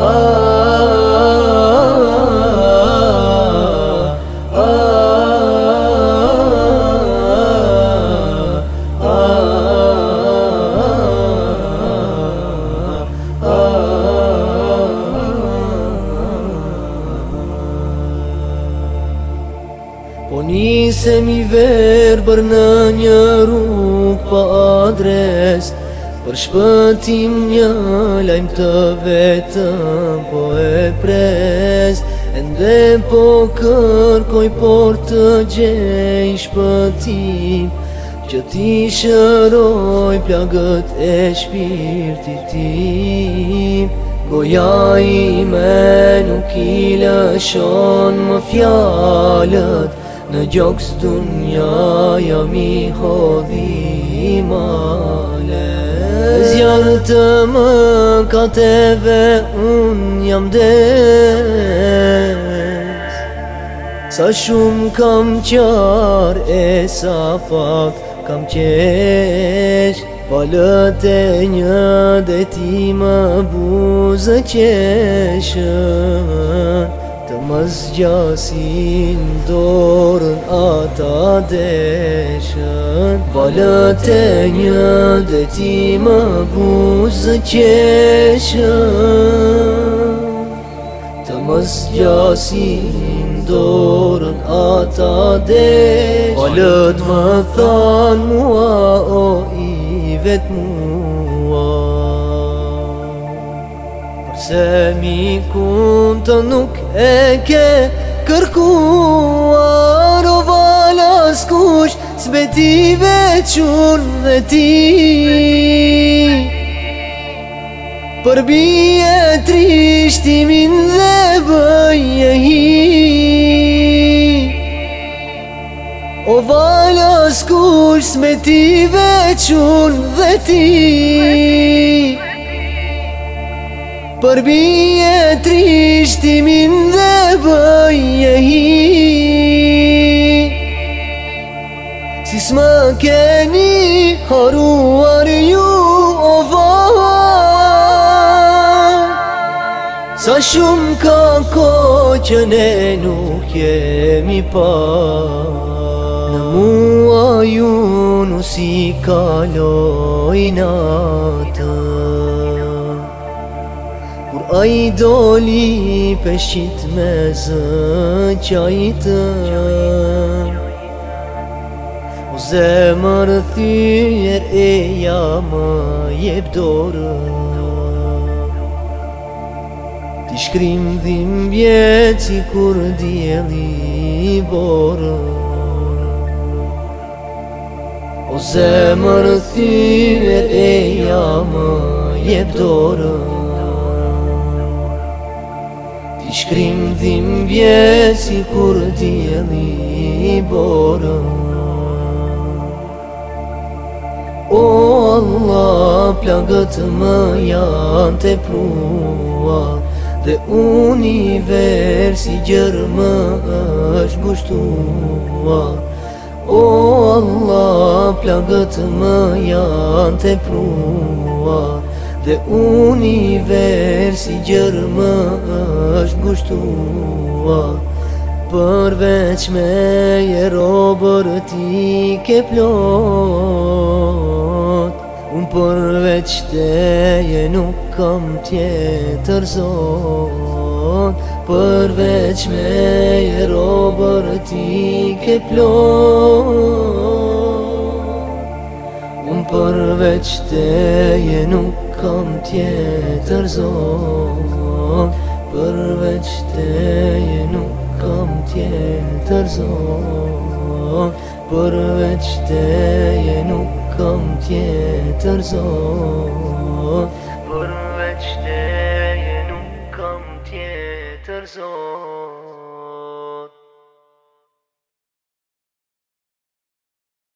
Aaaaaaa Po njëse mi verë për në një rrugë pa po adres Për shpëtim një lajmë të vetëm po e pres Ende po kërkoj por të gjej shpëtim Që ti shëroj plagët e shpirti tim Goja i me nuk i lëshon më fjalët Në gjokës dunja jam i hodhi male Zjarë të më kateve unë jam des Sa shumë kam qarë e sa fat kam qesh Falët e një dhe ti më buzë qeshë Tamazdjasin dorën ata deshën Valët e një dhe ti më buzë qeshën Tamazdjasin dorën ata deshën Valët më thanë mua o i mua Se mikun të nuk e ke kërkuar O vala s'kush s'beti vequr dhe ti Përbije trishtimin dhe e hi O vala s'kush s'beti vequr dhe ti trishtimin dhe hi Për bje trishtimin dhe bëje hi Si s'ma keni haruar ju o va Sa shumë ka ko që ne nuk jemi pa Në mua ju nusi kaloj atër Kur a i doli peshit me zë qajtë O zemër thyr e ja më jeb dorë Ti shkrim dhim vjetë kur djeli i borë O zemër thyr e ja më jeb Shkrim dhim bjesi kur t'i e i borë O Allah, plagët më janë të plua Dhe universi gjërë më është gushtua O Allah, plagët më janë të plua Dhe universi gjërë më është është ngushtua Përveç me e robër ti ke plot Unë përveç te e nuk kam tjetër zon Përveç me e robër ti ke plot Unë përveç te e nuk kam tjetër zon Përveç teje nuk tjetër zonë Përveç teje nuk tjetër zonë Përveç teje nuk kam tjetër zonë